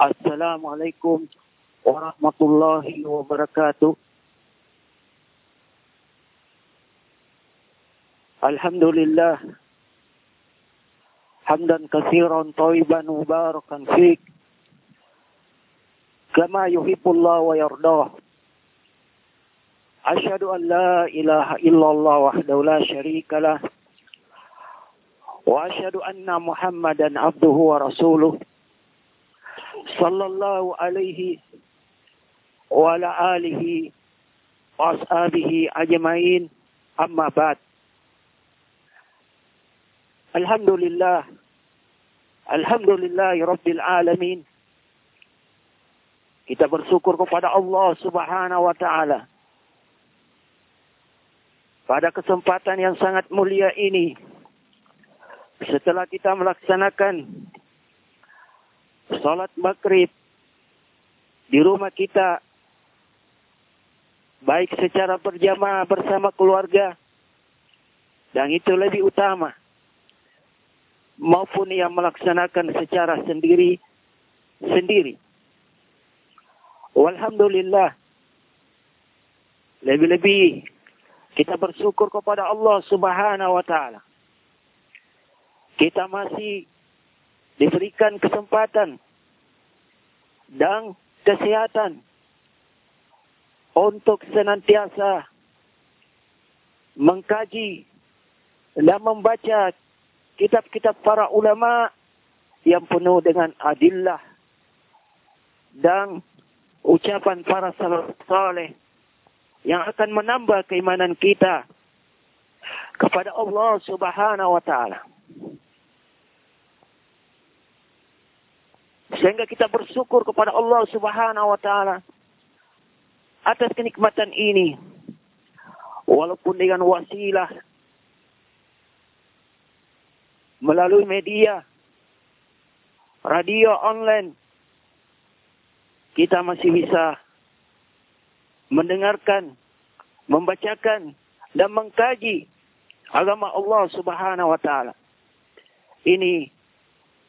Assalamualaikum warahmatullahi wabarakatuh. Alhamdulillah. Hamdan kasiran tayyiban mubarakan fiik. Kama yuhibbullah wa yardah. Asyhadu an la ilaha illallah wahdahu la syarika lah. Wa asyhadu anna Muhammadan abduhu wa rasuluh. Sallallahu alaihi wa ala alihi wa ashabihi ajmain. Amma ba'd. Alhamdulillah. Alhamdulillah Rabbil Alamin. Kita bersyukur kepada Allah Subhanahu wa taala. Pada kesempatan yang sangat mulia ini setelah kita melaksanakan salat maghrib di rumah kita baik secara berjamaah bersama keluarga dan itu lebih utama maupun yang melaksanakan secara sendiri sendiri. Walhamdulillah. Lebih-lebih kita bersyukur kepada Allah Subhanahu wa taala. Kita masih diberikan kesempatan dan kesehatan untuk senantiasa mengkaji dan membaca kitab-kitab para ulama yang penuh dengan adillah dan ucapan para salaf saleh yang akan menambah keimanan kita kepada Allah Subhanahu wa taala. Sehingga kita bersyukur kepada Allah Subhanahu wa taala atas kenikmatan ini. Walaupun dengan wasilah melalui media, radio online, kita masih bisa mendengarkan, membacakan, dan mengkaji agama Allah Subhanahu wa Ta'ala. Ini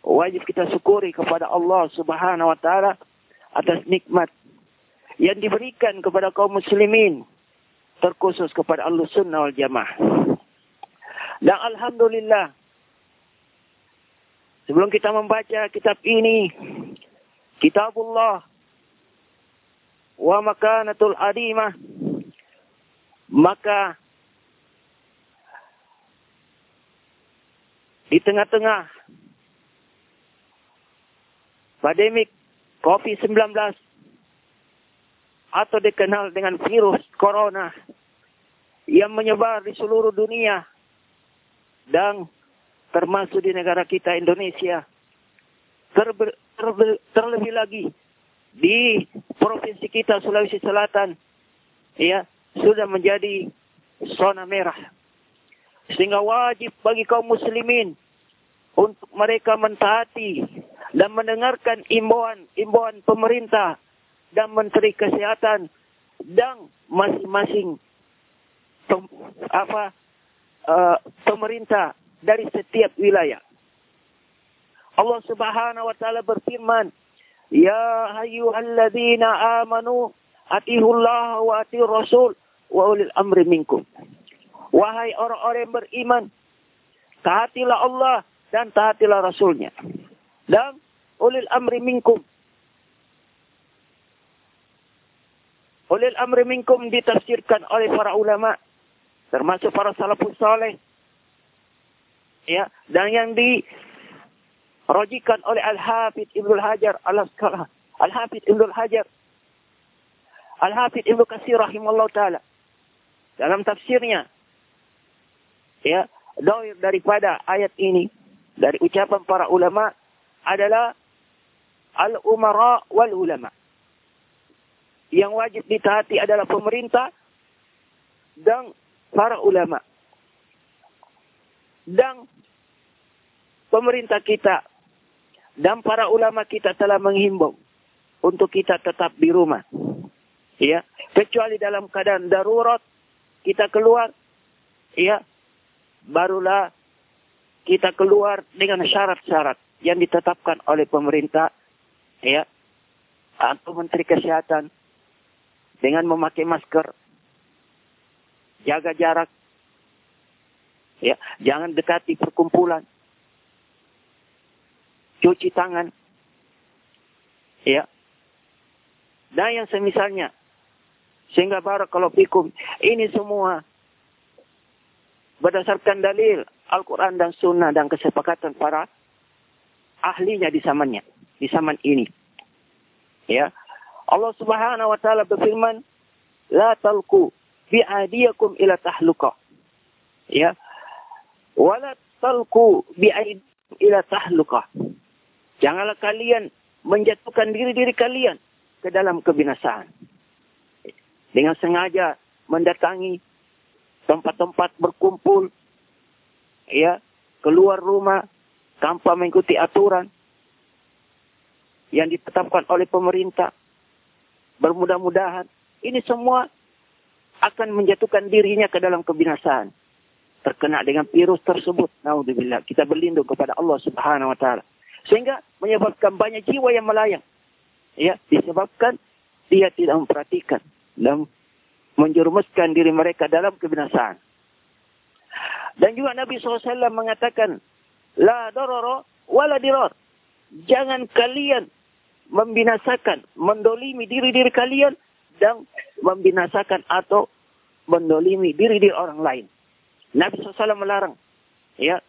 wajib kita syukuri kepada Allah Subhanahu wa Ta'ala atas nikmat yang diberikan kepada kaum muslimin terkhusus kepada Allah Sunnah wal Jamaah. Dan Alhamdulillah Sebelum kita membaca kitab ini, kitabullah wa makanatul adimah, maka di tengah-tengah pandemik COVID-19 atau dikenal dengan virus corona yang menyebar di seluruh dunia dan termasuk di negara kita Indonesia. Terbe, terbe, terlebih lagi di provinsi kita Sulawesi Selatan ya sudah menjadi zona merah. Sehingga wajib bagi kaum muslimin untuk mereka mentaati dan mendengarkan imbauan-imbauan pemerintah dan menteri kesehatan dan masing-masing apa uh, pemerintah dari setiap wilayah. Allah Subhanahu wa taala berfirman, "Ya ayyuhalladzina amanu atihullah wa atihur rasul wa ulil amri minkum." Wahai orang-orang beriman, taatilah Allah dan taatilah Rasulnya. Dan ulil amri minkum. Ulil amri minkum ditafsirkan oleh para ulama, termasuk para salafus saleh, ya dan yang dirojikan oleh Al-Hafidh Ibnu Hajar Al-Asqalani. Al-Hafidh Ibnu Hajar. Al-Hafidh Ibnu Katsir rahimahullah taala. Dalam tafsirnya ya doir daripada ayat ini dari ucapan para ulama adalah al-umara wal ulama yang wajib ditaati adalah pemerintah dan para ulama. Dan pemerintah kita dan para ulama kita telah menghimbau untuk kita tetap di rumah. Ya, kecuali dalam keadaan darurat kita keluar, ya, barulah kita keluar dengan syarat-syarat yang ditetapkan oleh pemerintah, ya, atau Menteri Kesehatan dengan memakai masker, jaga jarak, ya, jangan dekati perkumpulan, cuci tangan, ya, dan yang semisalnya. Sehingga barakallahu fikum, ini semua berdasarkan dalil Al-Quran dan Sunnah dan kesepakatan para ahlinya di zamannya, di zaman ini. Ya, Allah Subhanahu wa taala berfirman, "La talqu bi'adiyakum ila tahluka." Ya. Wala talqu bi'adiyakum ila tahluka. Janganlah kalian menjatuhkan diri-diri kalian ke dalam kebinasaan. Dengan sengaja mendatangi tempat-tempat berkumpul, ya, keluar rumah tanpa mengikuti aturan yang ditetapkan oleh pemerintah, Bermudah-mudahan ini semua akan menjatuhkan dirinya ke dalam kebinasaan. Terkena dengan virus tersebut. Naudzubillah. Kita berlindung kepada Allah subhanahu wa ta'ala. Sehingga menyebabkan banyak jiwa yang melayang. Ya, disebabkan dia tidak memperhatikan dan menjerumuskan diri mereka dalam kebinasaan. Dan juga Nabi SAW mengatakan, La dororo wala. Jangan kalian membinasakan, mendolimi diri-diri kalian dan membinasakan atau mendolimi diri-diri orang lain. Nabi SAW melarang. Ya.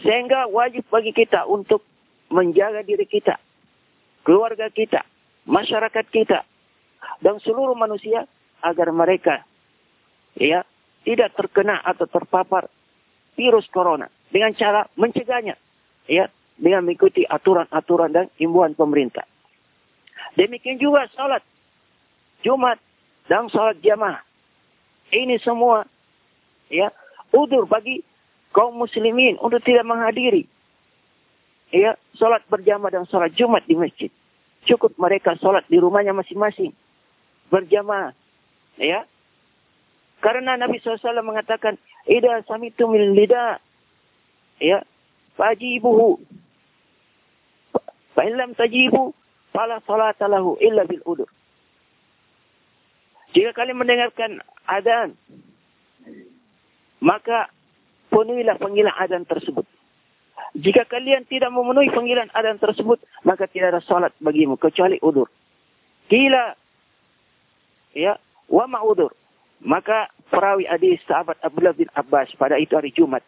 Sehingga wajib bagi kita untuk menjaga diri kita, keluarga kita, masyarakat kita, dan seluruh manusia agar mereka ya tidak terkena atau terpapar virus corona dengan cara mencegahnya ya dengan mengikuti aturan-aturan dan imbauan pemerintah. Demikian juga salat Jumat dan salat jamaah. Ini semua ya udur bagi kaum muslimin untuk tidak menghadiri ya salat berjamaah dan salat Jumat di masjid. Cukup mereka salat di rumahnya masing-masing berjamaah ya. Karena Nabi SAW mengatakan, "Idza samitum lida" ya, fajibuhu Fa tajibu fala salata illa bil udur. Jika kalian mendengarkan adzan maka penuhilah panggilan adzan tersebut. Jika kalian tidak memenuhi panggilan adzan tersebut, maka tidak ada salat bagimu kecuali udur. Kila ya, wa ma'udur. Maka perawi hadis sahabat Abdullah bin Abbas pada itu hari Jumat.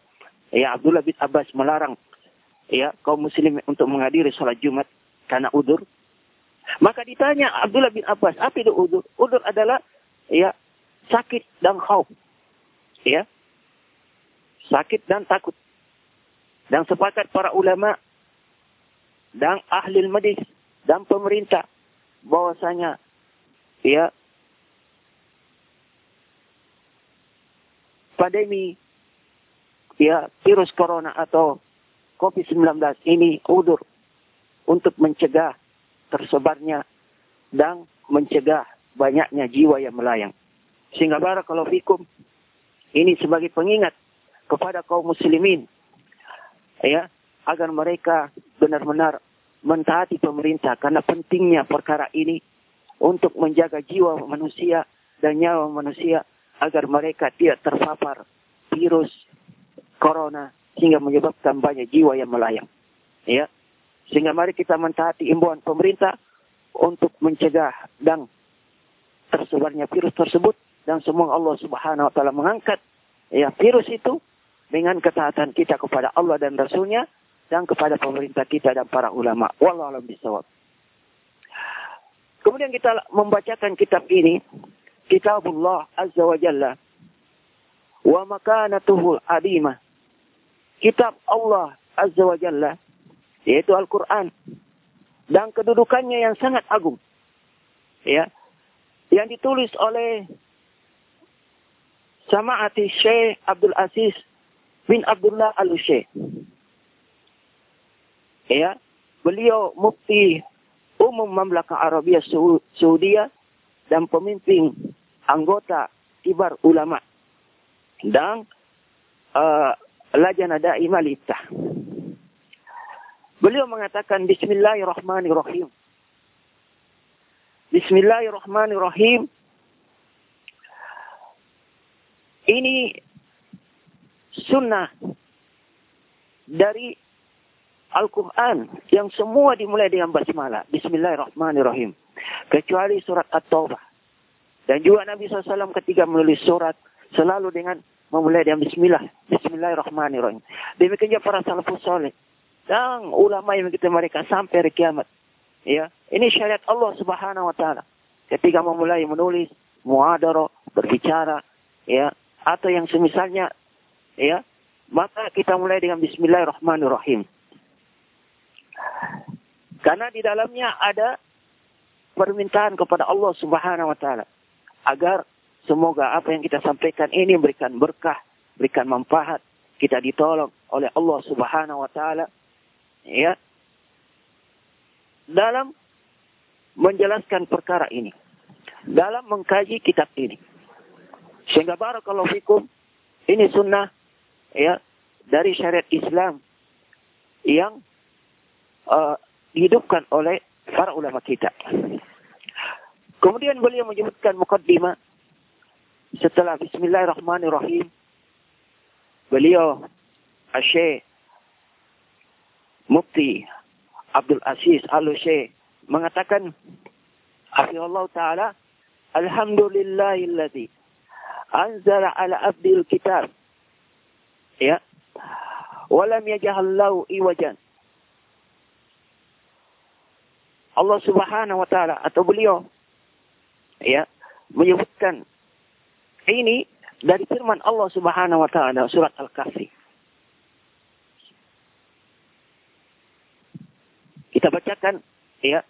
Ya, Abdullah bin Abbas melarang ya kaum muslim untuk menghadiri sholat Jumat karena udur. Maka ditanya Abdullah bin Abbas, apa itu udur? Udur adalah ya sakit dan khauf. Ya. Sakit dan takut. Dan sepakat para ulama dan ahli medis dan pemerintah bahwasanya ya pandemi ya virus corona atau COVID-19 ini udur untuk mencegah tersebarnya dan mencegah banyaknya jiwa yang melayang. Sehingga barakallahu fikum ini sebagai pengingat kepada kaum muslimin ya agar mereka benar-benar mentaati pemerintah karena pentingnya perkara ini untuk menjaga jiwa manusia dan nyawa manusia agar mereka tidak terpapar virus corona sehingga menyebabkan banyak jiwa yang melayang. Ya. Sehingga mari kita mentaati imbauan pemerintah untuk mencegah dan tersebarnya virus tersebut dan semua Allah Subhanahu wa taala mengangkat ya virus itu dengan ketaatan kita kepada Allah dan Rasulnya dan kepada pemerintah kita dan para ulama. Wallahu a'lam bishawab. Kemudian kita membacakan kitab ini, Azza wa Jalla wa makanatuhu adimah kitab Allah Azza wa Jalla, yaitu Al-Quran. Dan kedudukannya yang sangat agung. Ya. Yang ditulis oleh Sama'ati Syekh Abdul Aziz bin Abdullah Al-Syekh. Ya. Beliau mufti umum Mamlaka Arabia Saudi dan pemimpin anggota kibar ulama. Dan uh, lajana daimah. Beliau mengatakan Bismillahirrahmanirrahim. Bismillahirrahmanirrahim. Ini sunnah dari Al-Quran yang semua dimulai dengan basmalah. Bismillahirrahmanirrahim. Kecuali surat At-Taubah. Dan juga Nabi SAW ketika menulis surat selalu dengan memulai dengan Bismillah. Bismillahirrahmanirrahim. Demikian juga para salafus soleh. Dan ulama yang begitu mereka sampai hari kiamat. Ya, ini syariat Allah Subhanahu wa taala. Ketika memulai menulis, muadaro, berbicara, ya, atau yang semisalnya, ya, maka kita mulai dengan bismillahirrahmanirrahim. Karena di dalamnya ada permintaan kepada Allah Subhanahu wa taala agar semoga apa yang kita sampaikan ini memberikan berkah, berikan manfaat, kita ditolong oleh Allah Subhanahu wa taala ya dalam menjelaskan perkara ini, dalam mengkaji kitab ini. Sehingga barakallahu fikum, ini sunnah ya dari syariat Islam yang uh, dihidupkan oleh para ulama kita. Kemudian beliau menyebutkan mukaddimah. Setelah Bismillahirrahmanirrahim. Beliau Asyik Mufti Abdul Aziz Al-Syekh mengatakan Allah Ta'ala Alhamdulillahilladzi anzala ala abdil kitab. Ya. Walam yajahallahu iwajan. Allah Subhanahu wa taala atau beliau ya menyebutkan ini dari firman Allah Subhanahu wa taala surat Al-Kahfi Kita bacakan ya.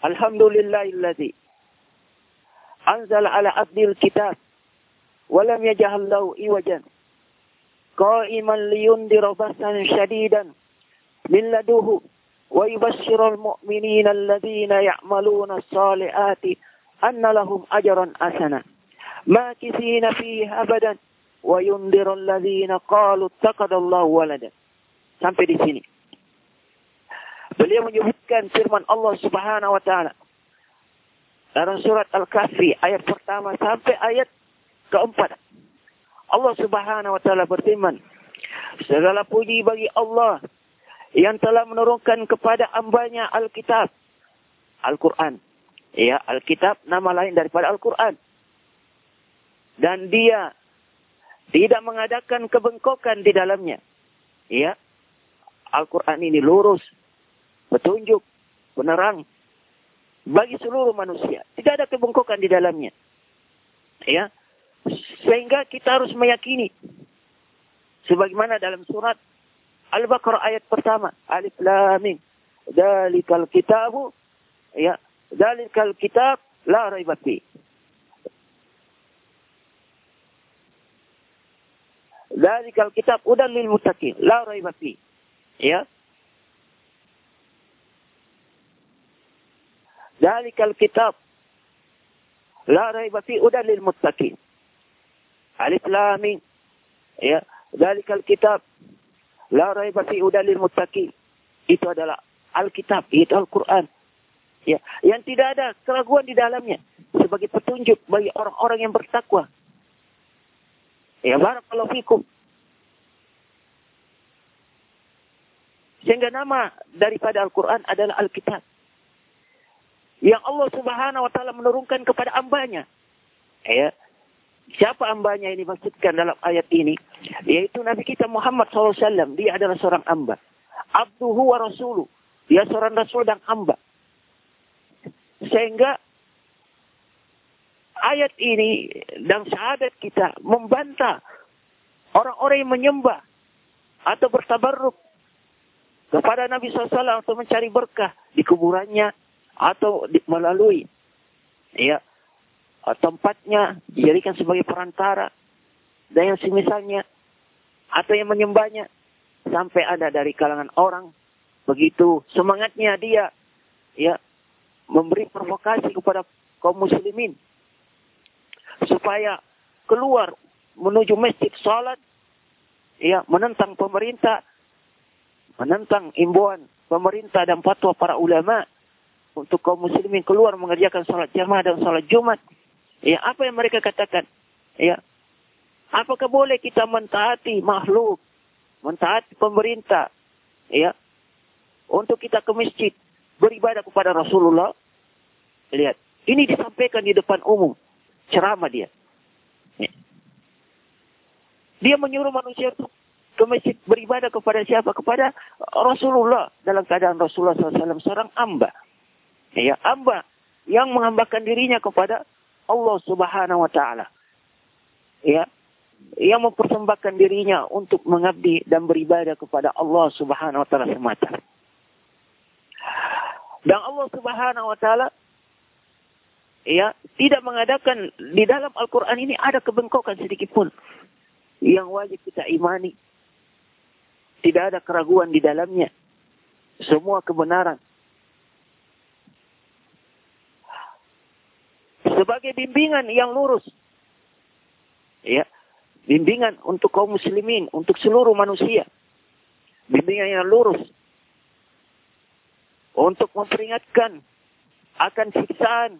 Alhamdulillahilladzi anzala ala abdil kitab wa lam yaj'al lahu iwajan qa'iman liyundira basan shadidan min laduhu yubashshiru al-mu'minina alladhina ya'maluna as-salihati anna lahum ajran hasana makithina fihi abadan wa yundiru alladhina qalu ittaqadallahu walada sampai di sini. Beliau menyebutkan firman Allah Subhanahu wa taala dalam surat Al-Kahfi ayat pertama sampai ayat keempat. Allah Subhanahu wa taala berfirman, Segala puji bagi Allah yang telah menurunkan kepada ambanya Alkitab. Al-Quran. Ya, Alkitab nama lain daripada Al-Quran. Dan dia tidak mengadakan kebengkokan di dalamnya. Ya, Al-Quran ini lurus, petunjuk, penerang bagi seluruh manusia. Tidak ada kebengkokan di dalamnya. Ya. Sehingga kita harus meyakini sebagaimana dalam surat Al-Baqarah ayat pertama, Alif Lam Mim. Dalikal kitabu ya, dalikal kitab la raiba fi. Dalikal kitab udan lil muttaqin, la raiba. Ya, Dalikal kitab la raiba fi udan lil muttaqin. Alif lam. Ya, dalikal kitab la raiba fi udan lil muttaqin. Itu adalah Alkitab, itu Al-Qur'an. Ya, yang tidak ada keraguan di dalamnya sebagai petunjuk bagi orang-orang yang bertakwa. Ya, barakallahu fikum. Sehingga nama daripada Al-Quran adalah Alkitab yang Allah Subhanahu wa taala menurunkan kepada ambanya. Ya. Siapa ambanya ini maksudkan dalam ayat ini? Yaitu Nabi kita Muhammad SAW. Dia adalah seorang amba. Abduhu wa rasuluh. Dia seorang rasul dan amba. Sehingga ayat ini dan syahadat kita membantah orang-orang yang menyembah atau bertabarruk kepada Nabi SAW untuk mencari berkah di kuburannya atau di, melalui ya tempatnya dijadikan sebagai perantara. Dan yang semisalnya atau yang menyembahnya sampai ada dari kalangan orang. Begitu semangatnya dia ya memberi provokasi kepada kaum muslimin. Supaya keluar menuju masjid salat ya menentang pemerintah menentang imbauan pemerintah dan fatwa para ulama. Untuk kaum muslimin keluar mengerjakan sholat jamaah dan sholat Jumat. Ya, apa yang mereka katakan? Ya. Apakah boleh kita mentaati makhluk, mentaati pemerintah, ya, untuk kita ke masjid beribadah kepada Rasulullah? Lihat, ini disampaikan di depan umum, ceramah dia. Ya. Dia menyuruh manusia untuk ke masjid beribadah kepada siapa? Kepada Rasulullah. Dalam keadaan Rasulullah SAW seorang amba. Ya, amba yang menghambakan dirinya kepada Allah Subhanahu wa taala. Ya. Yang mempersembahkan dirinya untuk mengabdi dan beribadah kepada Allah Subhanahu wa taala semata. Dan Allah Subhanahu wa taala ya tidak mengadakan di dalam Al-Qur'an ini ada kebengkokan sedikit pun yang wajib kita imani. Tidak ada keraguan di dalamnya. Semua kebenaran. Sebagai bimbingan yang lurus. Ya. Bimbingan untuk kaum muslimin, untuk seluruh manusia. Bimbingan yang lurus. Untuk memperingatkan akan siksaan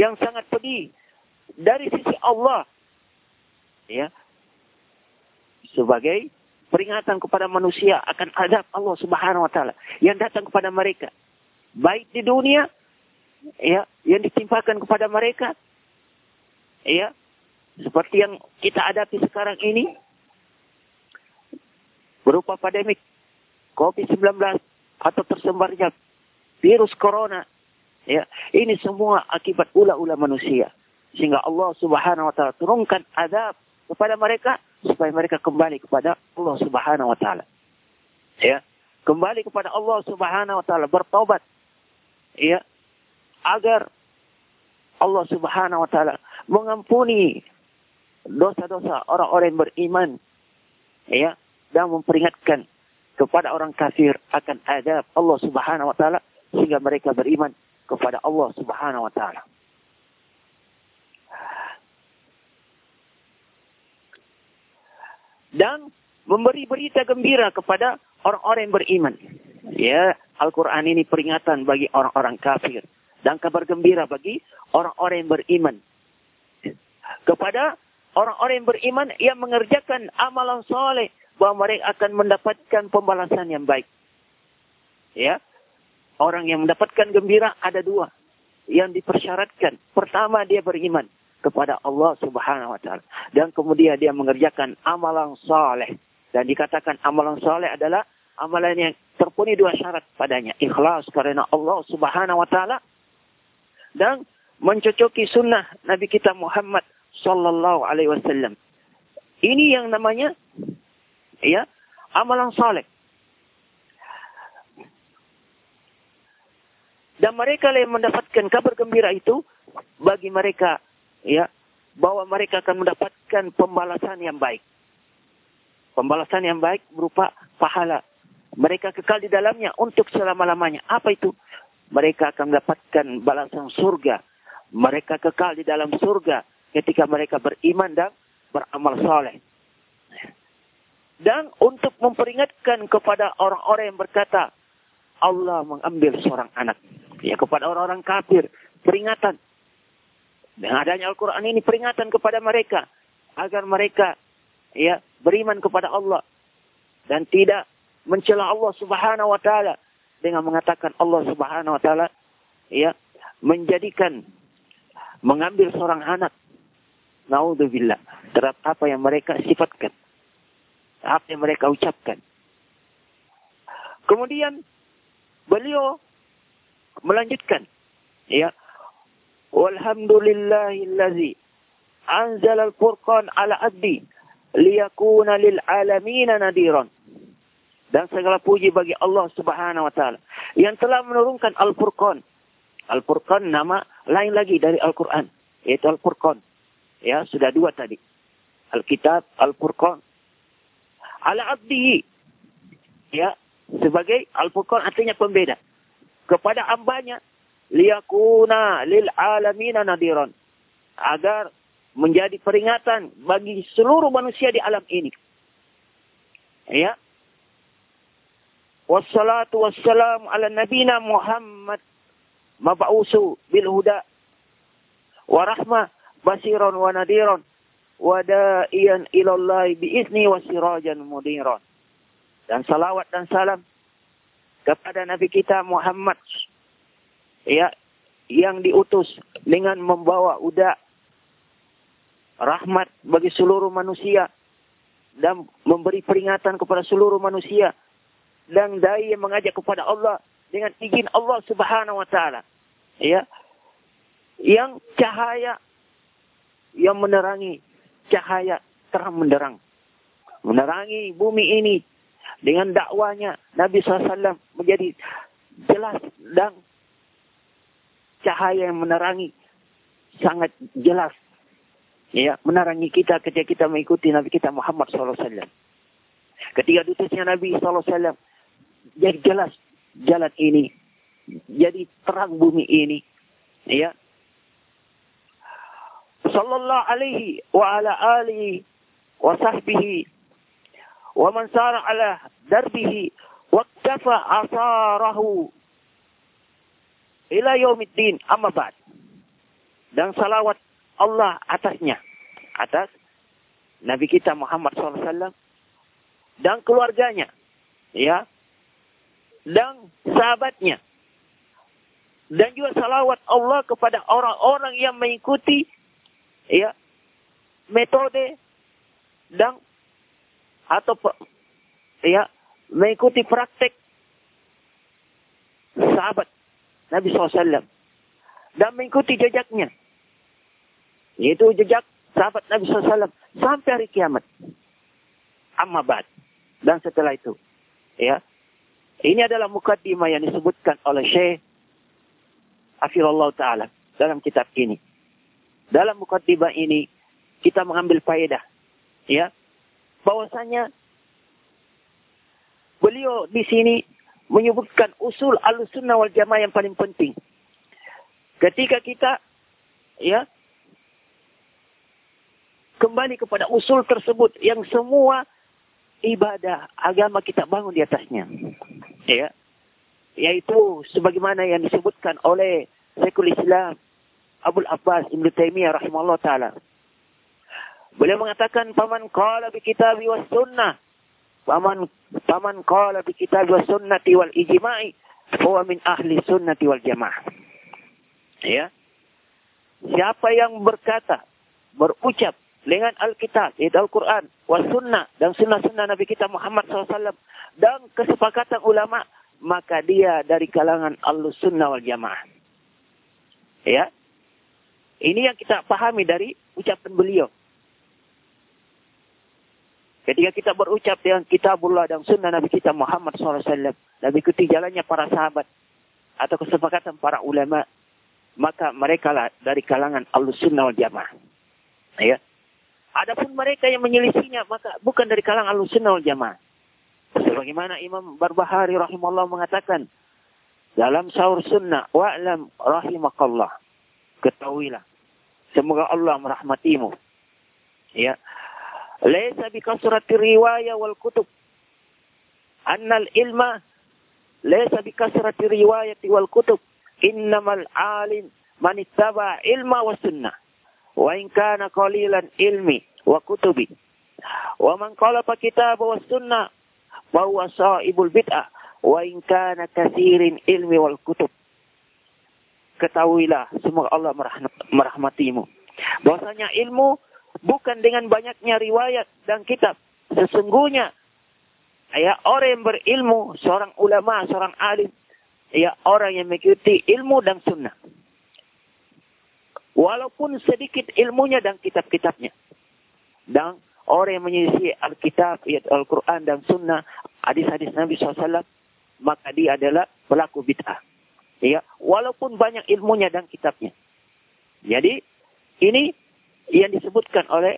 yang sangat pedih dari sisi Allah. Ya, sebagai peringatan kepada manusia akan adab Allah Subhanahu wa taala yang datang kepada mereka baik di dunia ya yang ditimpakan kepada mereka ya seperti yang kita hadapi sekarang ini berupa pandemik COVID-19 atau tersebarnya virus corona ya ini semua akibat ulah-ulah manusia sehingga Allah Subhanahu wa taala turunkan adab kepada mereka supaya mereka kembali kepada Allah Subhanahu wa taala. Ya, kembali kepada Allah Subhanahu wa taala bertobat. Ya, agar Allah Subhanahu wa taala mengampuni dosa-dosa orang-orang beriman. Ya, dan memperingatkan kepada orang kafir akan adab Allah Subhanahu wa taala sehingga mereka beriman kepada Allah Subhanahu wa taala. dan memberi berita gembira kepada orang-orang yang beriman. Ya, Al-Quran ini peringatan bagi orang-orang kafir dan kabar gembira bagi orang-orang yang beriman. Kepada orang-orang yang beriman yang mengerjakan amalan soleh bahwa mereka akan mendapatkan pembalasan yang baik. Ya, orang yang mendapatkan gembira ada dua yang dipersyaratkan. Pertama dia beriman kepada Allah Subhanahu wa taala dan kemudian dia mengerjakan amalan saleh dan dikatakan amalan saleh adalah amalan yang terpenuhi dua syarat padanya ikhlas karena Allah Subhanahu wa taala dan mencocoki sunnah Nabi kita Muhammad sallallahu alaihi wasallam ini yang namanya ya amalan saleh dan mereka yang mendapatkan kabar gembira itu bagi mereka ya bahwa mereka akan mendapatkan pembalasan yang baik. Pembalasan yang baik berupa pahala. Mereka kekal di dalamnya untuk selama-lamanya. Apa itu? Mereka akan mendapatkan balasan surga. Mereka kekal di dalam surga ketika mereka beriman dan beramal soleh. Dan untuk memperingatkan kepada orang-orang yang berkata, Allah mengambil seorang anak. Ya, kepada orang-orang kafir, peringatan dengan adanya Al-Quran ini peringatan kepada mereka. Agar mereka ya beriman kepada Allah. Dan tidak mencela Allah subhanahu wa ta'ala. Dengan mengatakan Allah subhanahu wa ta'ala. Ya, menjadikan. Mengambil seorang anak. Naudzubillah. Terhadap apa yang mereka sifatkan. Apa yang mereka ucapkan. Kemudian beliau melanjutkan ya Walhamdulillahillazi anzal al-furqan ala abdi liyakuna lil alamin nadiran. Dan segala puji bagi Allah Subhanahu wa taala yang telah menurunkan Al-Furqan. Al-Furqan nama lain lagi dari Al-Qur'an, yaitu Al-Furqan. Ya, sudah dua tadi. Al-Kitab, Al-Furqan. Ala abdihi. Ya, sebagai Al-Furqan artinya pembeda. Kepada ambanya liyakuna lil alamina nadiran agar menjadi peringatan bagi seluruh manusia di alam ini. Ya. Wassalatu wassalamu ala nabina Muhammad. Mab'usu bil huda. Wa rahmah basiran wa nadiran. Wa da'iyan ilallahi biizni wa sirajan mudiran. Dan salawat dan salam kepada Nabi kita Muhammad. Ya yang diutus dengan membawa uda rahmat bagi seluruh manusia. Dan memberi peringatan kepada seluruh manusia dan dai yang mengajak kepada Allah dengan izin Allah Subhanahu wa taala. Ya. Yang cahaya yang menerangi cahaya terang menderang. Menerangi bumi ini dengan dakwanya Nabi SAW menjadi jelas dan cahaya yang menerangi sangat jelas ya menerangi kita ketika kita mengikuti Nabi kita Muhammad SAW. Ketika diutusnya Nabi SAW jadi jelas jalan ini, jadi terang bumi ini, ya. Sallallahu alaihi wa ala alihi wa sahbihi wa man sara ala darbihi wa kafa asarahu ila yaumiddin amma ba'd. Dan salawat Allah atasnya, atas Nabi kita Muhammad SAW dan keluarganya, ya, dan sahabatnya. Dan juga salawat Allah kepada orang-orang yang mengikuti ya metode dan atau ya mengikuti praktek sahabat Nabi SAW dan mengikuti jejaknya yaitu jejak sahabat Nabi SAW sampai hari kiamat. Amma Dan setelah itu, ya, ini adalah mukaddimah yang disebutkan oleh Syekh Afirullah Ta'ala dalam kitab ini. Dalam mukaddimah ini, kita mengambil faedah. Ya, bahwasanya beliau di sini menyebutkan usul al-sunnah wal jamaah yang paling penting. Ketika kita ya kembali kepada usul tersebut yang semua ibadah agama kita bangun di atasnya. Ya. Yaitu sebagaimana yang disebutkan oleh Syekhul Islam Abu Abbas Ibn Taimiyah rahimahullah taala. Beliau mengatakan paman qala bi kitabi was sunnah paman paman qala bi kitabi was sunnati wal ijma'i huwa min ahli sunnati wal jamaah. Ya. Siapa yang berkata, berucap dengan Alkitab, yaitu Al-Quran, was sunnah, dan sunnah-sunnah Nabi kita Muhammad SAW, dan kesepakatan ulama, maka dia dari kalangan Al-Sunnah wal Jamaah. Ya. Ini yang kita pahami dari ucapan beliau. Ketika kita berucap dengan kitabullah dan sunnah Nabi kita Muhammad SAW, dan ikuti jalannya para sahabat, atau kesepakatan para ulama, maka mereka lah dari kalangan Al-Sunnah wal Jamaah. Ya. Adapun mereka yang menyelisinya maka bukan dari kalangan al-sunnah wal jamaah. Sebagaimana Imam Barbahari rahimahullah mengatakan dalam sahur sunnah wa'lam rahimakallah. Ketahuilah. Semoga Allah merahmatimu. Ya. Laisa bi kasrati riwayah wal kutub. Annal ilma laisa bi kasrati riwayati wal kutub. Innamal alim man ittaba ilma wa sunnah wa in kana qalilan ilmi wa kutubi wa man qala fa kitab wa sunnah wa sahibul bid'ah wa in kana katsirin ilmi wal kutub. Ketahuilah semoga Allah merahmatimu. Bahwasanya ilmu bukan dengan banyaknya riwayat dan kitab. Sesungguhnya ya orang yang berilmu seorang ulama seorang alim ya orang yang mengikuti ilmu dan sunnah. Walaupun sedikit ilmunya dan kitab-kitabnya. Dan orang yang menyisi Alkitab, Al-Quran dan Sunnah, hadis-hadis Nabi SAW, maka dia adalah pelaku bid'ah. Ya, walaupun banyak ilmunya dan kitabnya. Jadi, ini yang disebutkan oleh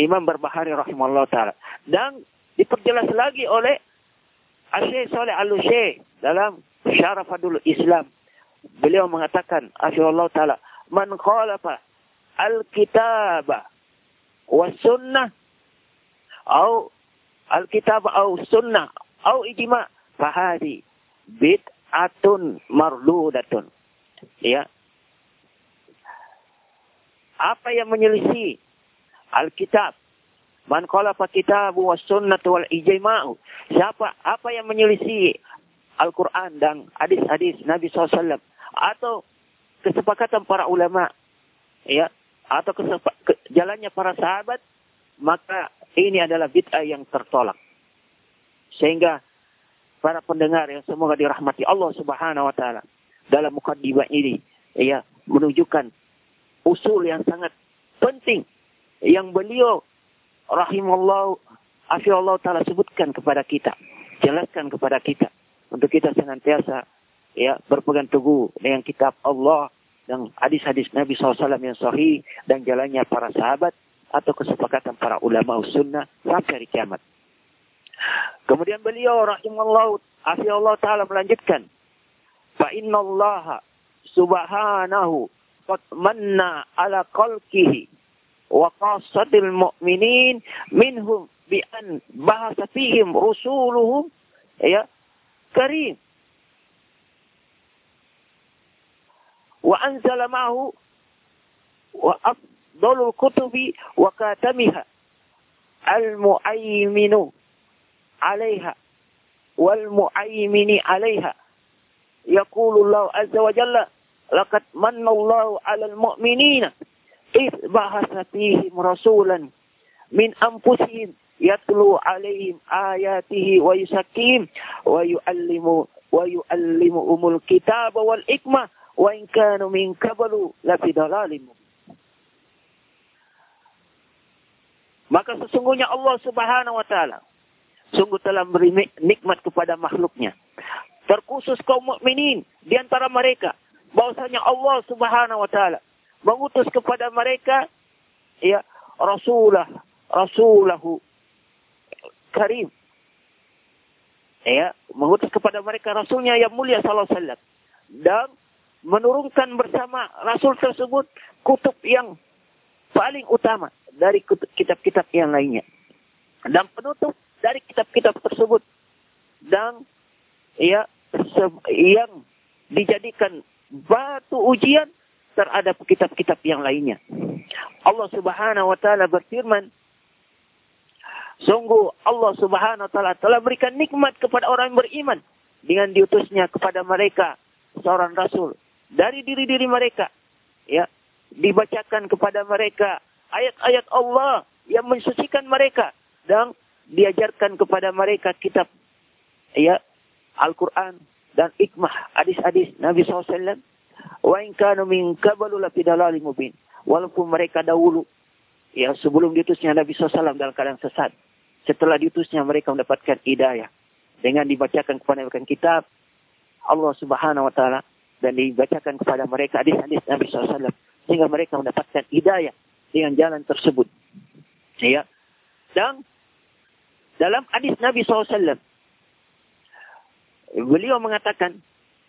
Imam Barbahari rahimahullah ta'ala. Dan diperjelas lagi oleh Asyik Saleh Al-Syekh dalam Syarafadul Islam beliau mengatakan Allah taala man khalafa al-kitab wa sunnah au al-kitab au sunnah au ijma fahadi bid bid'atun mardudatun. Ya. Apa yang menyelisih Alkitab? Man qalafa kitabu was sunnah wal ijma'u. Siapa apa yang menyelisih Al-Quran dan hadis-hadis Nabi SAW atau kesepakatan para ulama ya atau jalannya para sahabat maka ini adalah bid'ah yang tertolak. Sehingga para pendengar yang semoga dirahmati Allah Subhanahu wa taala dalam mukadimah ini ya menunjukkan usul yang sangat penting yang beliau rahimallahu Allah taala sebutkan kepada kita jelaskan kepada kita. Untuk kita senantiasa ya berpegang teguh dengan kitab Allah dan hadis-hadis Nabi SAW yang sahih dan jalannya para sahabat atau kesepakatan para ulama sunnah sampai hari kiamat. Kemudian beliau rahimallahu Allah taala melanjutkan fa inna Allah subhanahu qad manna ala khalqihi wa qasatil mu'minin minhum bi an bahasa fihim rusuluhum ya karim وأنزل معه وأفضل الكتب وكاتمها المؤيمن عليها والمؤيمن عليها. يقول الله عز وجل لقد من الله على المؤمنين إذ بعث فيهم رسولا من أنفسهم يتلو عليهم آياته ويزكيهم ويؤلم ويؤلمهم الكتاب والحكمة wa in kanu min qablu Maka sesungguhnya Allah Subhanahu wa taala sungguh telah beri nikmat kepada makhluknya. Terkhusus kaum mukminin di antara mereka. Bahwasanya Allah Subhanahu wa taala mengutus kepada mereka ya rasulah rasulahu karim. Ya mengutus kepada mereka rasulnya yang mulia sallallahu alaihi wasallam. Dan menurunkan bersama Rasul tersebut kutub yang paling utama dari kitab-kitab yang lainnya. Dan penutup dari kitab-kitab tersebut. Dan ya yang dijadikan batu ujian terhadap kitab-kitab yang lainnya. Allah Subhanahu wa taala berfirman, sungguh Allah Subhanahu wa taala telah berikan nikmat kepada orang yang beriman dengan diutusnya kepada mereka seorang rasul dari diri-diri mereka. Ya, dibacakan kepada mereka ayat-ayat Allah yang mensucikan mereka. Dan diajarkan kepada mereka kitab ya Al-Qur'an dan ikmah hadis-hadis Nabi SAW wa in kanu min qablu mubin. Walaupun mereka dahulu ya sebelum diutusnya Nabi SAW dalam keadaan sesat setelah diutusnya mereka mendapatkan hidayah. Dengan dibacakan kepada mereka kitab Allah Subhanahu wa taala dan dibacakan kepada mereka hadis-hadis Nabi SAW sehingga mereka mendapatkan hidayah dengan jalan tersebut. Ya. Dan dalam hadis Nabi SAW beliau mengatakan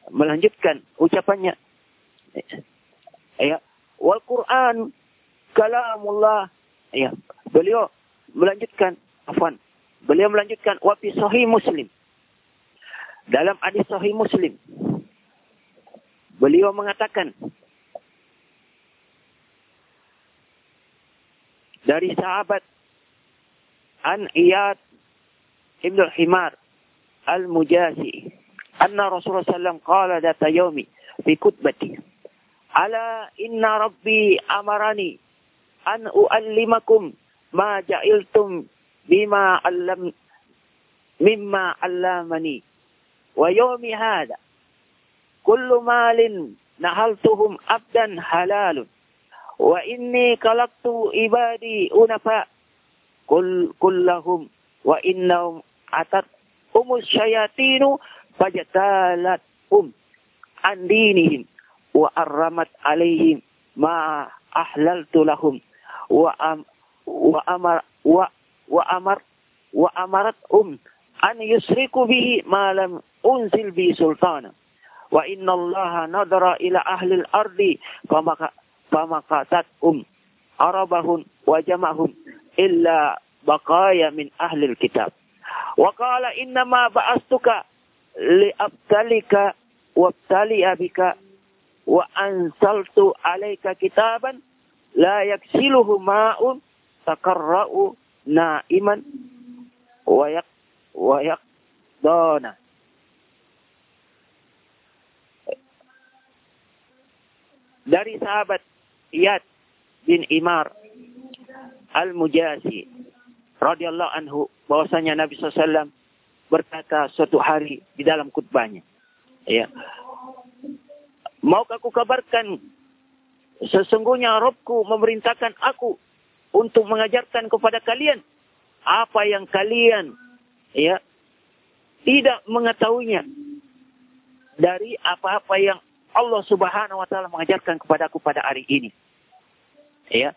melanjutkan ucapannya ya wal Quran kalamullah ya beliau melanjutkan afwan beliau melanjutkan wa sahih muslim dalam hadis sahih muslim Beliau mengatakan dari sahabat An Iyad Ibn Himar Al-Mujasi anna Rasulullah sallam qala data yaumi fi kutbati ala inna rabbi amarani an uallimakum ma ja'iltum bima allam mimma allamani. Wa yaumi hada كل مال نهلتهم عبدا حلال. وإني كلقت عبادي أنفاء كل كلهم وإنهم أتتهم الشياطين فجتالتهم عن دينهم وأرمت عليهم ما أحللت لهم. وأم وأمر وأمر وأمرتهم أن يشركوا به ما لم أنزل به سلطانا. Wa inna allaha nadara ila ahli al-ardi famaqatat um arabahum wa jama'hum illa baqaya min ahli al-kitab wa qala inna ma ba'astuka li abtalika wabtali abika wa ansaltu alaika kitaban la yaksiluhu ma'un takarra'u na'iman wa yak wa yak dari sahabat Iyad bin Imar Al-Mujasi radhiyallahu anhu bahwasanya Nabi SAW berkata suatu hari di dalam khutbahnya ya maukah aku kabarkan sesungguhnya Robku memerintahkan aku untuk mengajarkan kepada kalian apa yang kalian ya tidak mengetahuinya dari apa-apa yang Allah Subhanahu wa taala mengajarkan kepadaku pada hari ini. Ya.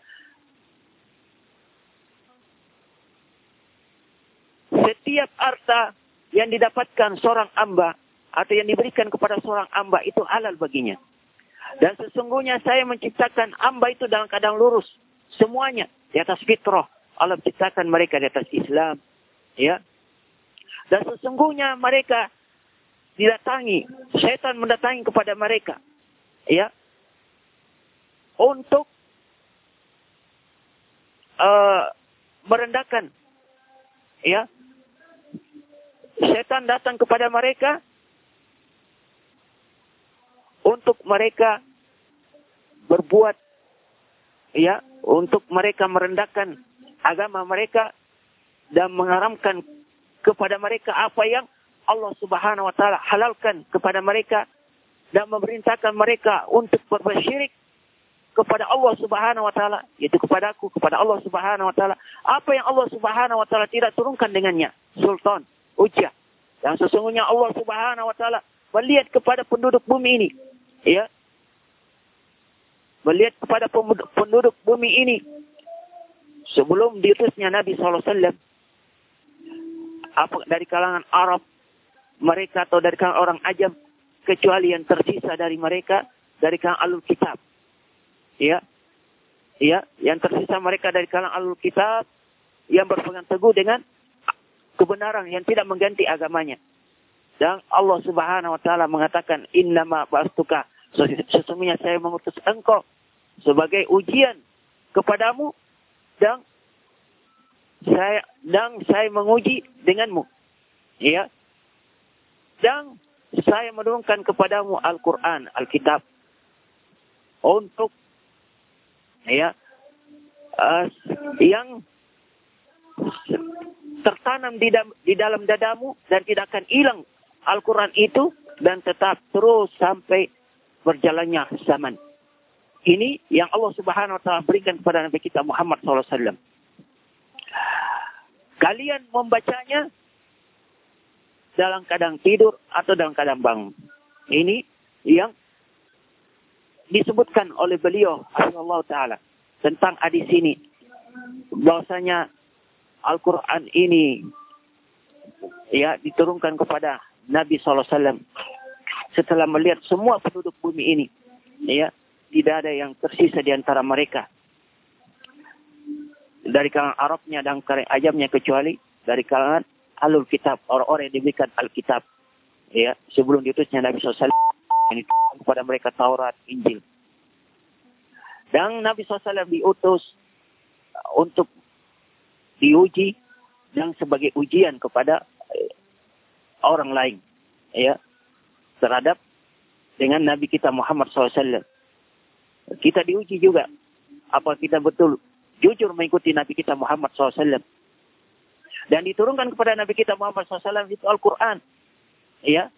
Setiap harta yang didapatkan seorang amba atau yang diberikan kepada seorang amba itu halal baginya. Dan sesungguhnya saya menciptakan amba itu dalam keadaan lurus. Semuanya di atas fitrah. Allah menciptakan mereka di atas Islam. Ya. Dan sesungguhnya mereka didatangi, setan mendatangi kepada mereka. Ya. Untuk uh, merendahkan ya. Setan datang kepada mereka untuk mereka berbuat ya, untuk mereka merendahkan agama mereka dan mengharamkan kepada mereka apa yang Allah Subhanahu wa taala halalkan kepada mereka dan memerintahkan mereka untuk berbuat syirik kepada Allah Subhanahu wa taala yaitu kepadaku kepada Allah Subhanahu wa taala. Apa yang Allah Subhanahu wa taala tidak turunkan dengannya? Sultan ujah dan sesungguhnya Allah Subhanahu wa taala melihat kepada penduduk bumi ini ya. Melihat kepada penduduk bumi ini sebelum diutusnya Nabi sallallahu alaihi wasallam. Apa dari kalangan Arab mereka atau dari kalangan orang ajam kecuali yang tersisa dari mereka dari kalangan alul kitab. Ya. Ya, yang tersisa mereka dari kalangan alul kitab yang berpegang teguh dengan kebenaran yang tidak mengganti agamanya. Dan Allah Subhanahu wa taala mengatakan innama bastuka sesungguhnya saya mengutus engkau sebagai ujian kepadamu dan saya dan saya menguji denganmu. Ya, dan saya menurunkan kepadamu Al-Quran, Alkitab. Untuk ya uh, yang tertanam di, dalam, di dalam dadamu dan tidak akan hilang Al-Quran itu dan tetap terus sampai berjalannya zaman. Ini yang Allah Subhanahu wa taala berikan kepada Nabi kita Muhammad SAW. Kalian membacanya dalam keadaan tidur atau dalam keadaan bangun. Ini yang disebutkan oleh beliau Allah taala tentang hadis ini bahwasanya Al-Qur'an ini ya diturunkan kepada Nabi SAW setelah melihat semua penduduk bumi ini ya tidak ada yang tersisa di antara mereka dari kalangan Arabnya dan kalangan ajamnya kecuali dari kalangan alul kitab, orang-orang yang diberikan Alkitab. Ya, sebelum diutusnya Nabi SAW ini kepada mereka Taurat, Injil. Dan Nabi SAW diutus untuk diuji dan sebagai ujian kepada eh, orang lain. Ya, terhadap dengan Nabi kita Muhammad SAW. Kita diuji juga. Apa kita betul jujur mengikuti Nabi kita Muhammad SAW dan diturunkan kepada Nabi kita Muhammad SAW itu Al-Quran. Ya.